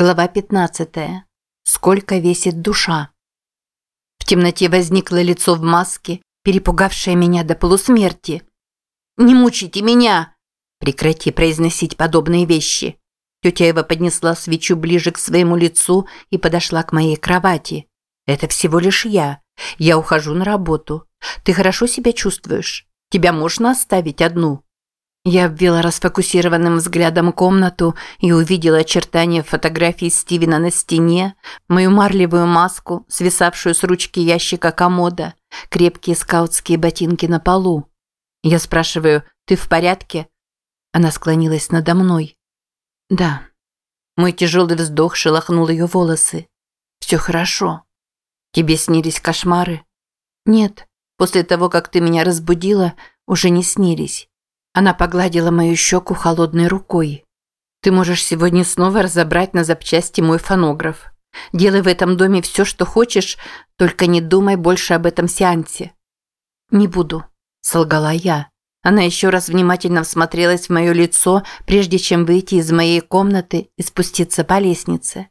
Глава 15. Сколько весит душа? В темноте возникло лицо в маске, перепугавшее меня до полусмерти. «Не мучите меня!» Прекрати произносить подобные вещи. Тетя Эва поднесла свечу ближе к своему лицу и подошла к моей кровати. «Это всего лишь я. Я ухожу на работу. Ты хорошо себя чувствуешь? Тебя можно оставить одну?» Я обвела расфокусированным взглядом комнату и увидела очертания фотографий Стивена на стене, мою марлевую маску, свисавшую с ручки ящика комода, крепкие скаутские ботинки на полу. Я спрашиваю, ты в порядке? Она склонилась надо мной. Да. Мой тяжелый вздох шелохнул ее волосы. Все хорошо. Тебе снились кошмары? Нет. После того, как ты меня разбудила, уже не снились. Она погладила мою щеку холодной рукой. «Ты можешь сегодня снова разобрать на запчасти мой фонограф. Делай в этом доме все, что хочешь, только не думай больше об этом сеансе». «Не буду», – солгала я. Она еще раз внимательно всмотрелась в мое лицо, прежде чем выйти из моей комнаты и спуститься по лестнице.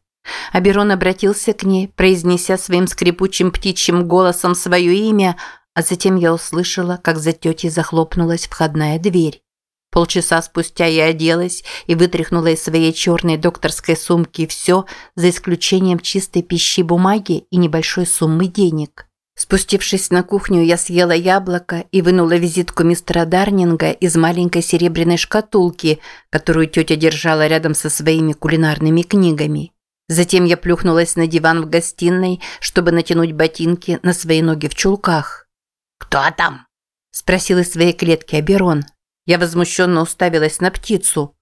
Аберон обратился к ней, произнеся своим скрипучим птичьим голосом свое имя, а затем я услышала, как за тетей захлопнулась входная дверь. Полчаса спустя я оделась и вытряхнула из своей черной докторской сумки все, за исключением чистой пищи бумаги и небольшой суммы денег. Спустившись на кухню, я съела яблоко и вынула визитку мистера Дарнинга из маленькой серебряной шкатулки, которую тетя держала рядом со своими кулинарными книгами. Затем я плюхнулась на диван в гостиной, чтобы натянуть ботинки на свои ноги в чулках. «Кто там?» – спросил из своей клетки Аберон. Я возмущенно уставилась на птицу.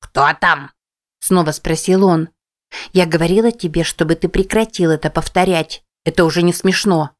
«Кто там?» – снова спросил он. «Я говорила тебе, чтобы ты прекратил это повторять. Это уже не смешно».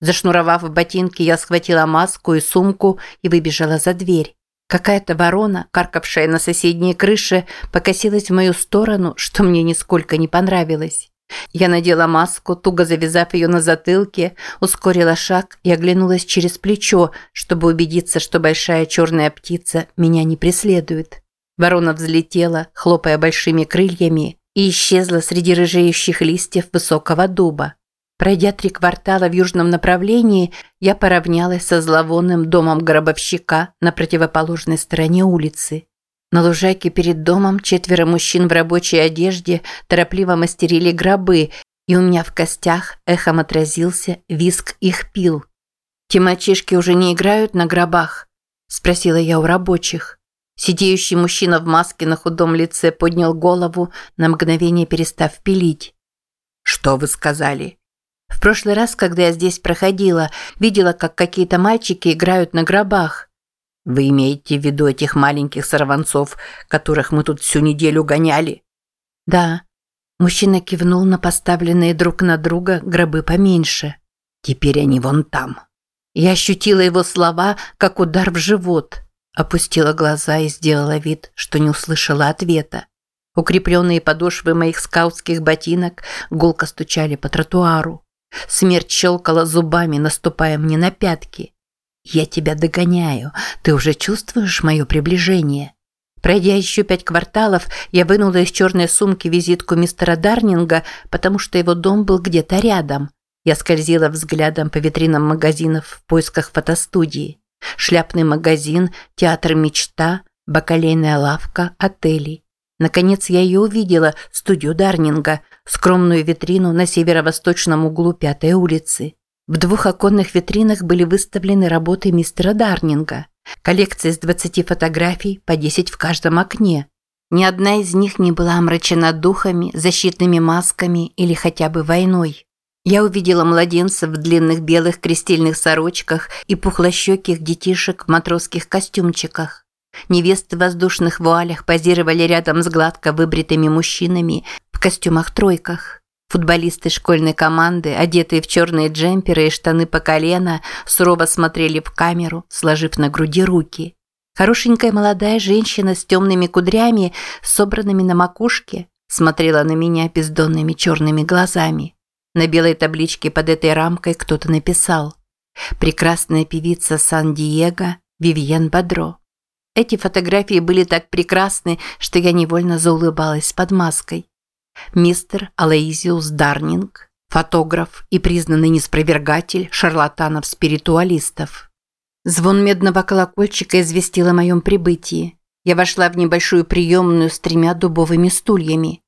Зашнуровав ботинки, я схватила маску и сумку и выбежала за дверь. Какая-то ворона, каркавшая на соседней крыше, покосилась в мою сторону, что мне нисколько не понравилось. Я надела маску, туго завязав ее на затылке, ускорила шаг и оглянулась через плечо, чтобы убедиться, что большая черная птица меня не преследует. Ворона взлетела, хлопая большими крыльями, и исчезла среди рыжеющих листьев высокого дуба. Пройдя три квартала в южном направлении, я поравнялась со зловонным домом гробовщика на противоположной стороне улицы. На лужайке перед домом четверо мужчин в рабочей одежде торопливо мастерили гробы, и у меня в костях эхом отразился виск их пил. «Те мальчишки уже не играют на гробах?» – спросила я у рабочих. Сидеющий мужчина в маске на худом лице поднял голову, на мгновение перестав пилить. «Что вы сказали?» «В прошлый раз, когда я здесь проходила, видела, как какие-то мальчики играют на гробах. Вы имеете в виду этих маленьких сорванцов, которых мы тут всю неделю гоняли? Да. Мужчина кивнул на поставленные друг на друга гробы поменьше. Теперь они вон там. Я ощутила его слова, как удар в живот. Опустила глаза и сделала вид, что не услышала ответа. Укрепленные подошвы моих скаутских ботинок гулко стучали по тротуару. Смерть щелкала зубами, наступая мне на пятки. «Я тебя догоняю. Ты уже чувствуешь мое приближение?» Пройдя еще пять кварталов, я вынула из черной сумки визитку мистера Дарнинга, потому что его дом был где-то рядом. Я скользила взглядом по витринам магазинов в поисках фотостудии. Шляпный магазин, театр «Мечта», бакалейная лавка, отели. Наконец я ее увидела, студию Дарнинга, скромную витрину на северо-восточном углу Пятой улицы. В двух оконных витринах были выставлены работы мистера Дарнинга. Коллекция из 20 фотографий, по 10 в каждом окне. Ни одна из них не была омрачена духами, защитными масками или хотя бы войной. Я увидела младенцев в длинных белых крестильных сорочках и пухлощеких детишек в матросских костюмчиках. Невесты в воздушных вуалях позировали рядом с гладко выбритыми мужчинами в костюмах-тройках. Футболисты школьной команды, одетые в черные джемперы и штаны по колено, сурово смотрели в камеру, сложив на груди руки. Хорошенькая молодая женщина с темными кудрями, собранными на макушке, смотрела на меня бездонными черными глазами. На белой табличке под этой рамкой кто-то написал «Прекрасная певица Сан-Диего Вивьен Бадро». Эти фотографии были так прекрасны, что я невольно заулыбалась под маской. Мистер Алаизиус Дарнинг, фотограф и признанный неспровергатель шарлатанов-спиритуалистов. Звон медного колокольчика известил о моем прибытии. Я вошла в небольшую приемную с тремя дубовыми стульями.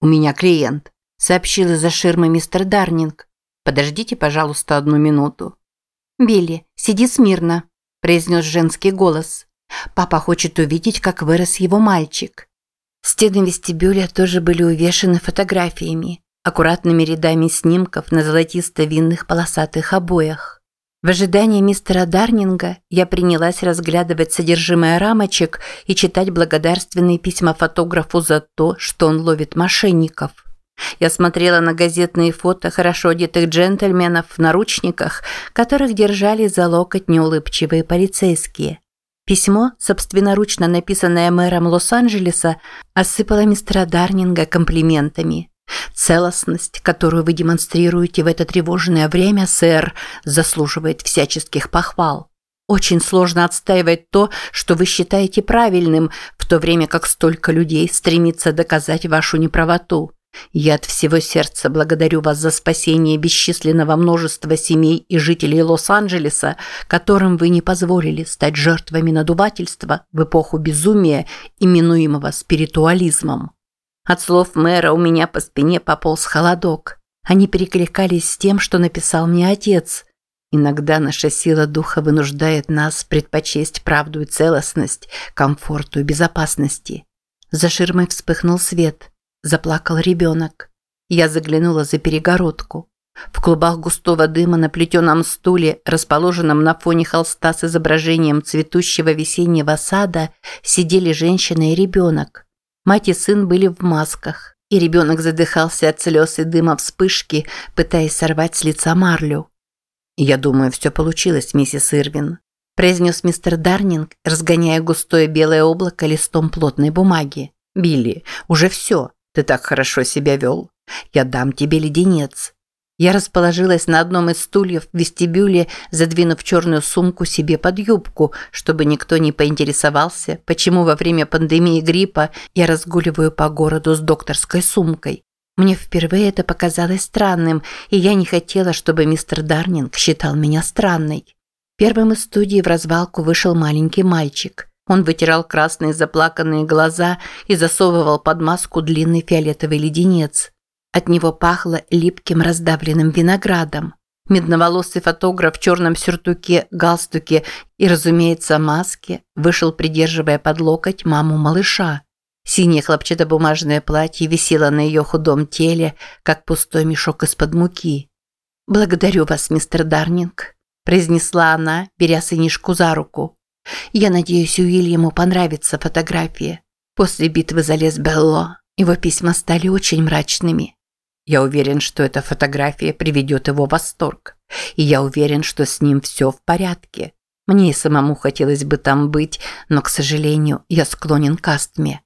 «У меня клиент», – сообщил из-за ширмы мистер Дарнинг. «Подождите, пожалуйста, одну минуту». «Билли, сиди смирно», – произнес женский голос. «Папа хочет увидеть, как вырос его мальчик». Стены вестибюля тоже были увешаны фотографиями, аккуратными рядами снимков на золотисто-винных полосатых обоях. В ожидании мистера Дарнинга я принялась разглядывать содержимое рамочек и читать благодарственные письма фотографу за то, что он ловит мошенников. Я смотрела на газетные фото хорошо одетых джентльменов в наручниках, которых держали за локоть неулыбчивые полицейские. Письмо, собственноручно написанное мэром Лос-Анджелеса, осыпало мистера Дарнинга комплиментами. Целостность, которую вы демонстрируете в это тревожное время, сэр, заслуживает всяческих похвал. Очень сложно отстаивать то, что вы считаете правильным, в то время как столько людей стремится доказать вашу неправоту. Я от всего сердца благодарю вас за спасение бесчисленного множества семей и жителей Лос-Анджелеса, которым вы не позволили стать жертвами надувательства в эпоху безумия, именуемого спиритуализмом. От слов мэра у меня по спине пополз холодок. Они перекликались с тем, что написал мне отец. Иногда наша сила духа вынуждает нас предпочесть правду и целостность, комфорту и безопасности. За ширмой вспыхнул свет – Заплакал ребенок. Я заглянула за перегородку. В клубах густого дыма на плетеном стуле, расположенном на фоне холста с изображением цветущего весеннего сада, сидели женщина и ребенок. Мать и сын были в масках, и ребенок задыхался от слез и дыма вспышки, пытаясь сорвать с лица марлю. «Я думаю, все получилось, миссис Ирвин», – произнес мистер Дарнинг, разгоняя густое белое облако листом плотной бумаги. «Билли, уже все. Ты так хорошо себя вел. Я дам тебе леденец». Я расположилась на одном из стульев в вестибюле, задвинув черную сумку себе под юбку, чтобы никто не поинтересовался, почему во время пандемии гриппа я разгуливаю по городу с докторской сумкой. Мне впервые это показалось странным, и я не хотела, чтобы мистер Дарнинг считал меня странной. Первым из студии в развалку вышел маленький мальчик. Он вытирал красные заплаканные глаза и засовывал под маску длинный фиолетовый леденец. От него пахло липким раздавленным виноградом. Медноволосый фотограф в черном сюртуке, галстуке и, разумеется, маске вышел, придерживая под локоть маму малыша. Синее хлопчатобумажное платье висело на ее худом теле, как пустой мешок из-под муки. «Благодарю вас, мистер Дарнинг», – произнесла она, беря сынишку за руку. Я надеюсь, Уильяму понравится фотография. После битвы за лес Белло его письма стали очень мрачными. Я уверен, что эта фотография приведет его в восторг. И я уверен, что с ним все в порядке. Мне и самому хотелось бы там быть, но, к сожалению, я склонен к астме.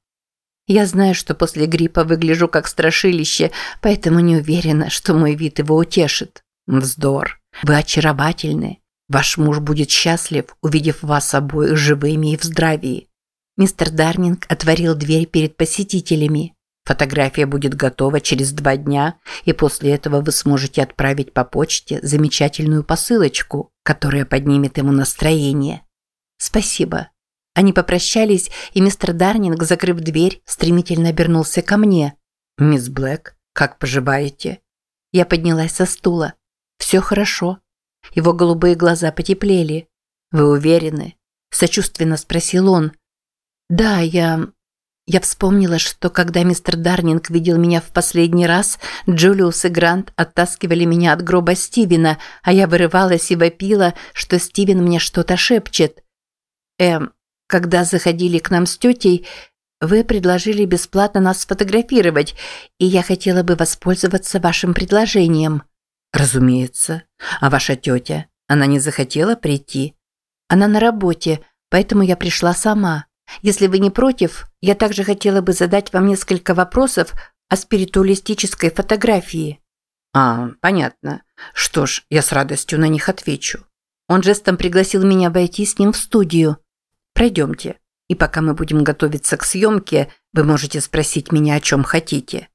Я знаю, что после гриппа выгляжу как страшилище, поэтому не уверена, что мой вид его утешит. Вздор. Вы очаровательны. Ваш муж будет счастлив, увидев вас обоих живыми и в здравии. Мистер Дарнинг отворил дверь перед посетителями. Фотография будет готова через два дня, и после этого вы сможете отправить по почте замечательную посылочку, которая поднимет ему настроение. Спасибо. Они попрощались, и мистер Дарнинг, закрыв дверь, стремительно обернулся ко мне. «Мисс Блэк, как поживаете?» Я поднялась со стула. «Все хорошо. Его голубые глаза потеплели. «Вы уверены?» – сочувственно спросил он. «Да, я...» Я вспомнила, что когда мистер Дарнинг видел меня в последний раз, Джулиус и Грант оттаскивали меня от гроба Стивена, а я вырывалась и вопила, что Стивен мне что-то шепчет. Эм, когда заходили к нам с тетей, вы предложили бесплатно нас сфотографировать, и я хотела бы воспользоваться вашим предложением. Разумеется. А ваша тетя? Она не захотела прийти? Она на работе, поэтому я пришла сама. Если вы не против, я также хотела бы задать вам несколько вопросов о спиритуалистической фотографии. А, понятно. Что ж, я с радостью на них отвечу. Он жестом пригласил меня войти с ним в студию. Пройдемте. И пока мы будем готовиться к съемке, вы можете спросить меня о чем хотите.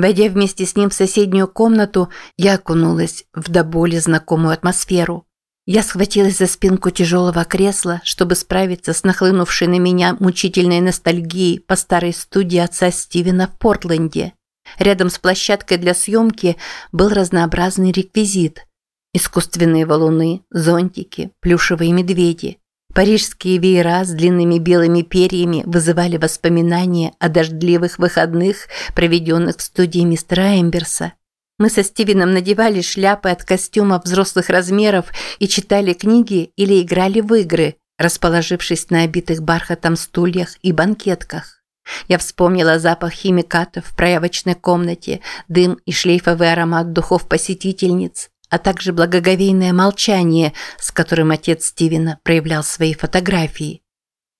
Войдя вместе с ним в соседнюю комнату, я окунулась в до боли знакомую атмосферу. Я схватилась за спинку тяжелого кресла, чтобы справиться с нахлынувшей на меня мучительной ностальгией по старой студии отца Стивена в Портленде. Рядом с площадкой для съемки был разнообразный реквизит. Искусственные валуны, зонтики, плюшевые медведи. Парижские веера с длинными белыми перьями вызывали воспоминания о дождливых выходных, проведенных в студии мистера Эмберса. Мы со Стивеном надевали шляпы от костюмов взрослых размеров и читали книги или играли в игры, расположившись на обитых бархатом стульях и банкетках. Я вспомнила запах химикатов в проявочной комнате, дым и шлейфовый аромат духов посетительниц, а также благоговейное молчание, с которым отец Стивена проявлял свои фотографии.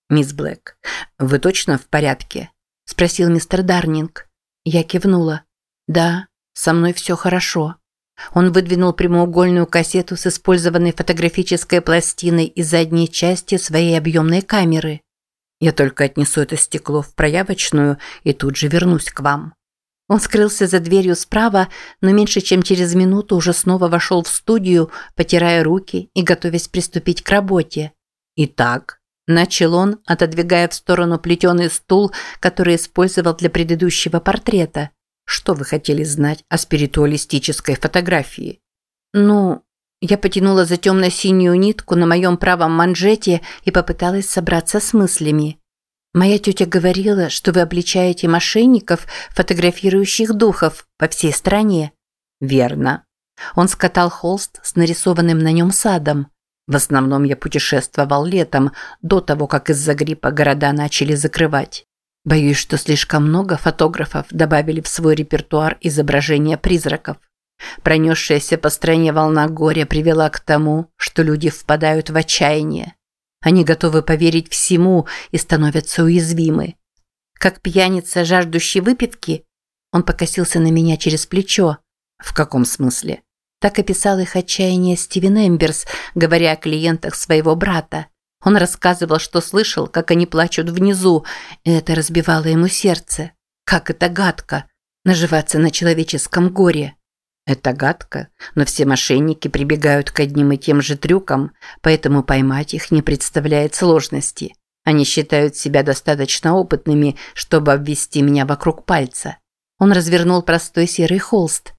«Мисс Блэк, вы точно в порядке?» – спросил мистер Дарнинг. Я кивнула. «Да, со мной все хорошо. Он выдвинул прямоугольную кассету с использованной фотографической пластиной из задней части своей объемной камеры. Я только отнесу это стекло в проявочную и тут же вернусь к вам. Он скрылся за дверью справа, но меньше чем через минуту уже снова вошел в студию, потирая руки и готовясь приступить к работе. Итак, начал он, отодвигая в сторону плетеный стул, который использовал для предыдущего портрета – что вы хотели знать о спиритуалистической фотографии? Ну, я потянула за темно-синюю нитку на моем правом манжете и попыталась собраться с мыслями. Моя тетя говорила, что вы обличаете мошенников, фотографирующих духов по всей стране. Верно. Он скатал холст с нарисованным на нем садом. В основном я путешествовал летом, до того, как из-за гриппа города начали закрывать. Боюсь, что слишком много фотографов добавили в свой репертуар изображения призраков. Пронесшаяся по стране волна горя привела к тому, что люди впадают в отчаяние. Они готовы поверить всему и становятся уязвимы. Как пьяница, жаждущий выпивки, он покосился на меня через плечо. В каком смысле? Так описал их отчаяние Стивен Эмберс, говоря о клиентах своего брата. Он рассказывал, что слышал, как они плачут внизу, и это разбивало ему сердце. Как это гадко – наживаться на человеческом горе. Это гадко, но все мошенники прибегают к одним и тем же трюкам, поэтому поймать их не представляет сложности. Они считают себя достаточно опытными, чтобы обвести меня вокруг пальца. Он развернул простой серый холст.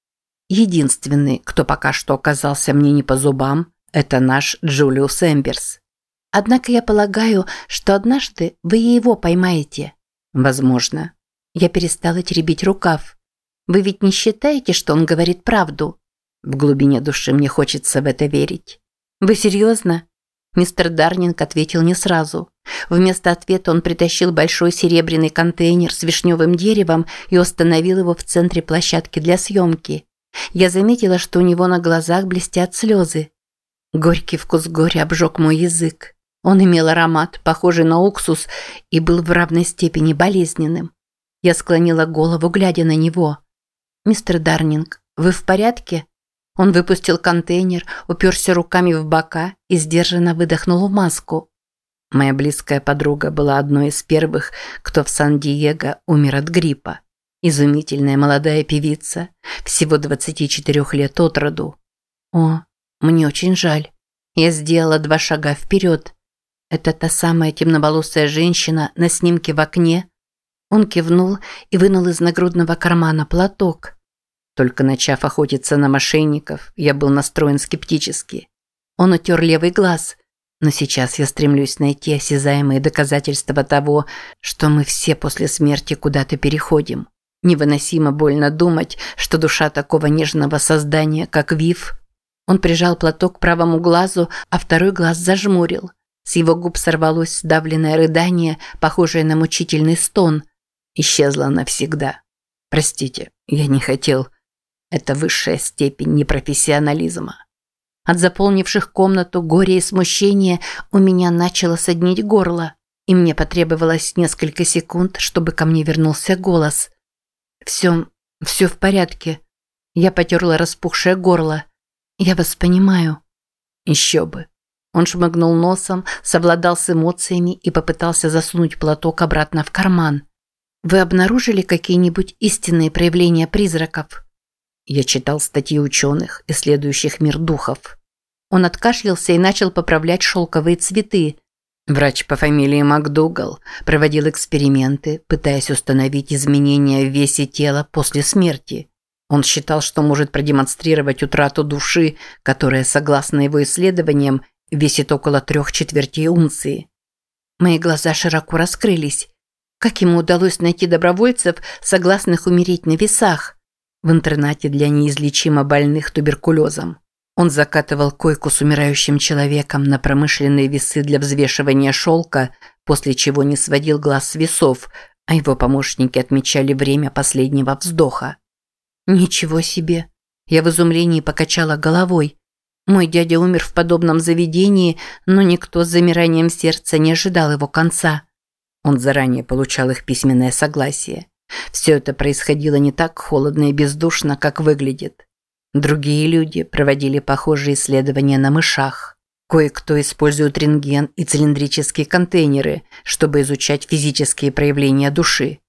Единственный, кто пока что оказался мне не по зубам, это наш Джулиус Эмберс. Однако я полагаю, что однажды вы его поймаете. Возможно. Я перестала теребить рукав. Вы ведь не считаете, что он говорит правду? В глубине души мне хочется в это верить. Вы серьезно? Мистер Дарнинг ответил не сразу. Вместо ответа он притащил большой серебряный контейнер с вишневым деревом и установил его в центре площадки для съемки. Я заметила, что у него на глазах блестят слезы. Горький вкус горя обжег мой язык. Он имел аромат, похожий на уксус, и был в равной степени болезненным. Я склонила голову, глядя на него. «Мистер Дарнинг, вы в порядке?» Он выпустил контейнер, уперся руками в бока и сдержанно выдохнул в маску. Моя близкая подруга была одной из первых, кто в Сан-Диего умер от гриппа. Изумительная молодая певица, всего 24 лет от роду. О, мне очень жаль. Я сделала два шага вперед. Это та самая темноволосая женщина на снимке в окне. Он кивнул и вынул из нагрудного кармана платок. Только начав охотиться на мошенников, я был настроен скептически. Он утер левый глаз. Но сейчас я стремлюсь найти осязаемые доказательства того, что мы все после смерти куда-то переходим. Невыносимо больно думать, что душа такого нежного создания, как Вив... Он прижал платок к правому глазу, а второй глаз зажмурил – с его губ сорвалось сдавленное рыдание, похожее на мучительный стон. Исчезло навсегда. Простите, я не хотел. Это высшая степень непрофессионализма. От заполнивших комнату горя и смущения у меня начало соднить горло, и мне потребовалось несколько секунд, чтобы ко мне вернулся голос. «Все, все в порядке». Я потерла распухшее горло. «Я вас понимаю». «Еще бы. Он шмыгнул носом, совладал с эмоциями и попытался засунуть платок обратно в карман. Вы обнаружили какие-нибудь истинные проявления призраков? Я читал статьи ученых, исследующих мир духов. Он откашлялся и начал поправлять шелковые цветы. Врач по фамилии МакДугал проводил эксперименты, пытаясь установить изменения в весе тела после смерти. Он считал, что может продемонстрировать утрату души, которая, согласно его исследованиям, весит около трех четвертей унции. Мои глаза широко раскрылись. Как ему удалось найти добровольцев, согласных умереть на весах? В интернате для неизлечимо больных туберкулезом. Он закатывал койку с умирающим человеком на промышленные весы для взвешивания шелка, после чего не сводил глаз с весов, а его помощники отмечали время последнего вздоха. «Ничего себе!» Я в изумлении покачала головой. Мой дядя умер в подобном заведении, но никто с замиранием сердца не ожидал его конца. Он заранее получал их письменное согласие. Все это происходило не так холодно и бездушно, как выглядит. Другие люди проводили похожие исследования на мышах. Кое-кто использует рентген и цилиндрические контейнеры, чтобы изучать физические проявления души.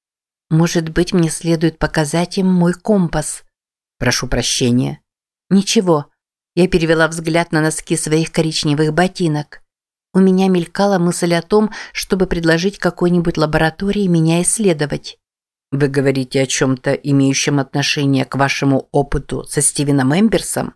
Может быть, мне следует показать им мой компас? Прошу прощения. Ничего. Я перевела взгляд на носки своих коричневых ботинок. У меня мелькала мысль о том, чтобы предложить какой-нибудь лаборатории меня исследовать. Вы говорите о чем-то, имеющем отношение к вашему опыту со Стивеном Эмберсом?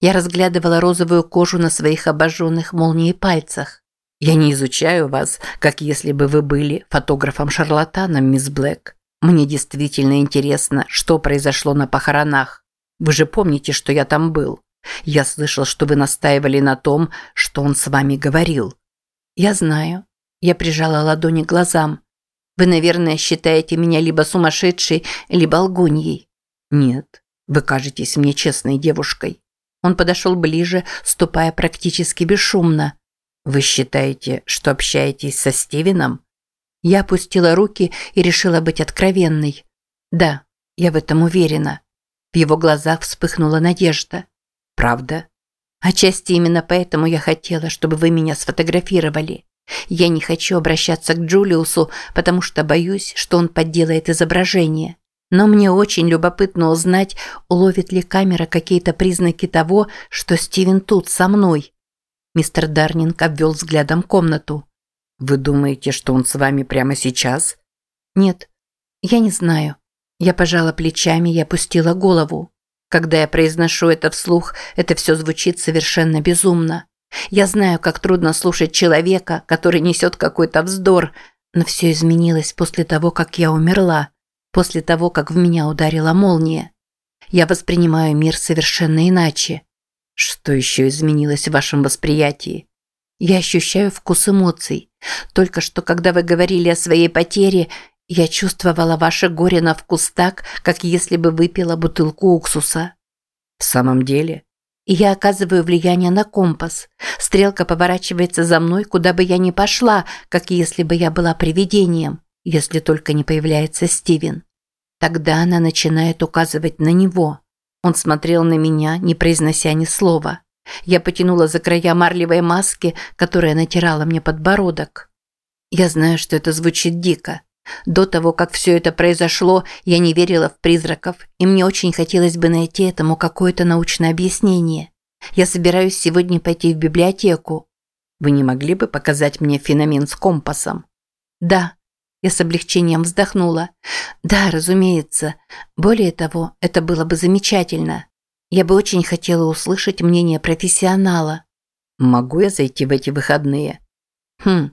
Я разглядывала розовую кожу на своих обожженных молнией пальцах. Я не изучаю вас, как если бы вы были фотографом-шарлатаном, мисс Блэк. Мне действительно интересно, что произошло на похоронах. Вы же помните, что я там был. Я слышал, что вы настаивали на том, что он с вами говорил. Я знаю. Я прижала ладони к глазам. Вы, наверное, считаете меня либо сумасшедшей, либо лгуньей. Нет, вы кажетесь мне честной девушкой. Он подошел ближе, ступая практически бесшумно. Вы считаете, что общаетесь со Стивеном? Я опустила руки и решила быть откровенной. Да, я в этом уверена. В его глазах вспыхнула надежда. Правда? Отчасти именно поэтому я хотела, чтобы вы меня сфотографировали. Я не хочу обращаться к Джулиусу, потому что боюсь, что он подделает изображение. Но мне очень любопытно узнать, уловит ли камера какие-то признаки того, что Стивен тут со мной. Мистер Дарнинг обвел взглядом комнату. Вы думаете, что он с вами прямо сейчас? Нет, я не знаю. Я пожала плечами и опустила голову. Когда я произношу это вслух, это все звучит совершенно безумно. Я знаю, как трудно слушать человека, который несет какой-то вздор, но все изменилось после того, как я умерла, после того, как в меня ударила молния. Я воспринимаю мир совершенно иначе. Что еще изменилось в вашем восприятии? Я ощущаю вкус эмоций. Только что, когда вы говорили о своей потере, я чувствовала ваше горе на вкус так, как если бы выпила бутылку уксуса. В самом деле? И я оказываю влияние на компас. Стрелка поворачивается за мной, куда бы я ни пошла, как если бы я была привидением, если только не появляется Стивен. Тогда она начинает указывать на него. Он смотрел на меня, не произнося ни слова. Я потянула за края марлевой маски, которая натирала мне подбородок. Я знаю, что это звучит дико, до того, как все это произошло, я не верила в призраков, и мне очень хотелось бы найти этому какое-то научное объяснение. Я собираюсь сегодня пойти в библиотеку. Вы не могли бы показать мне феномен с компасом? Да. Я с облегчением вздохнула. Да, разумеется. Более того, это было бы замечательно. Я бы очень хотела услышать мнение профессионала. Могу я зайти в эти выходные? Хм,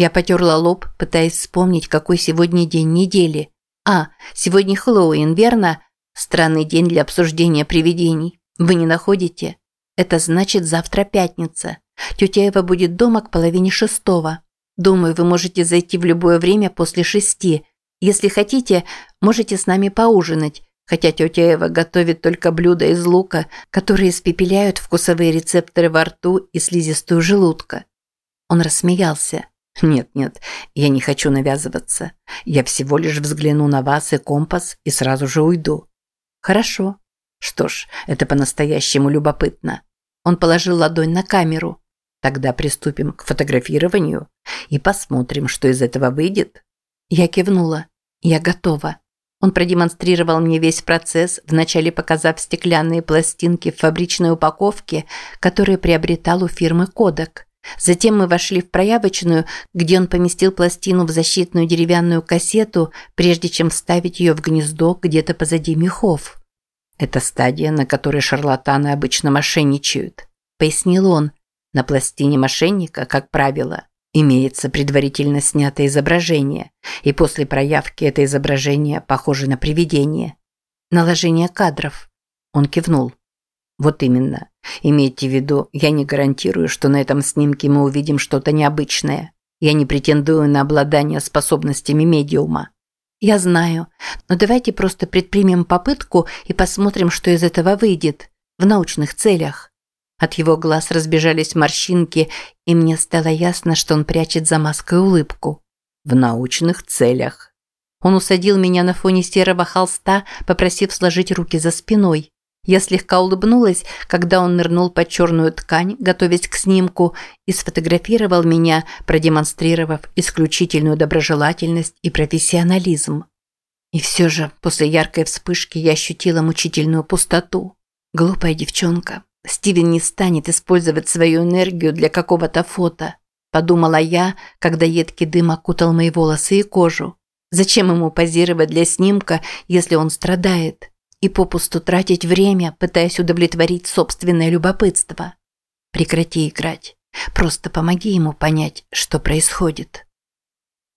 я потерла лоб, пытаясь вспомнить, какой сегодня день недели. А, сегодня Хэллоуин, верно? Странный день для обсуждения привидений. Вы не находите? Это значит завтра пятница. Тетя Эва будет дома к половине шестого. Думаю, вы можете зайти в любое время после шести. Если хотите, можете с нами поужинать, хотя тетя Эва готовит только блюда из лука, которые испепеляют вкусовые рецепторы во рту и слизистую желудка. Он рассмеялся. Нет-нет, я не хочу навязываться. Я всего лишь взгляну на вас и компас и сразу же уйду. Хорошо. Что ж, это по-настоящему любопытно. Он положил ладонь на камеру. Тогда приступим к фотографированию и посмотрим, что из этого выйдет. Я кивнула. Я готова. Он продемонстрировал мне весь процесс, вначале показав стеклянные пластинки в фабричной упаковке, которые приобретал у фирмы «Кодек». Затем мы вошли в проявочную, где он поместил пластину в защитную деревянную кассету, прежде чем вставить ее в гнездо где-то позади мехов. «Это стадия, на которой шарлатаны обычно мошенничают», – пояснил он. «На пластине мошенника, как правило, имеется предварительно снятое изображение, и после проявки это изображение похоже на привидение. Наложение кадров». Он кивнул. Вот именно. Имейте в виду, я не гарантирую, что на этом снимке мы увидим что-то необычное. Я не претендую на обладание способностями медиума. Я знаю, но давайте просто предпримем попытку и посмотрим, что из этого выйдет. В научных целях. От его глаз разбежались морщинки, и мне стало ясно, что он прячет за маской улыбку. В научных целях. Он усадил меня на фоне серого холста, попросив сложить руки за спиной. Я слегка улыбнулась, когда он нырнул под черную ткань, готовясь к снимку, и сфотографировал меня, продемонстрировав исключительную доброжелательность и профессионализм. И все же, после яркой вспышки я ощутила мучительную пустоту. Глупая девчонка. Стивен не станет использовать свою энергию для какого-то фото, подумала я, когда едкий дым окутал мои волосы и кожу. Зачем ему позировать для снимка, если он страдает? И попусту тратить время, пытаясь удовлетворить собственное любопытство. Прекрати играть. Просто помоги ему понять, что происходит.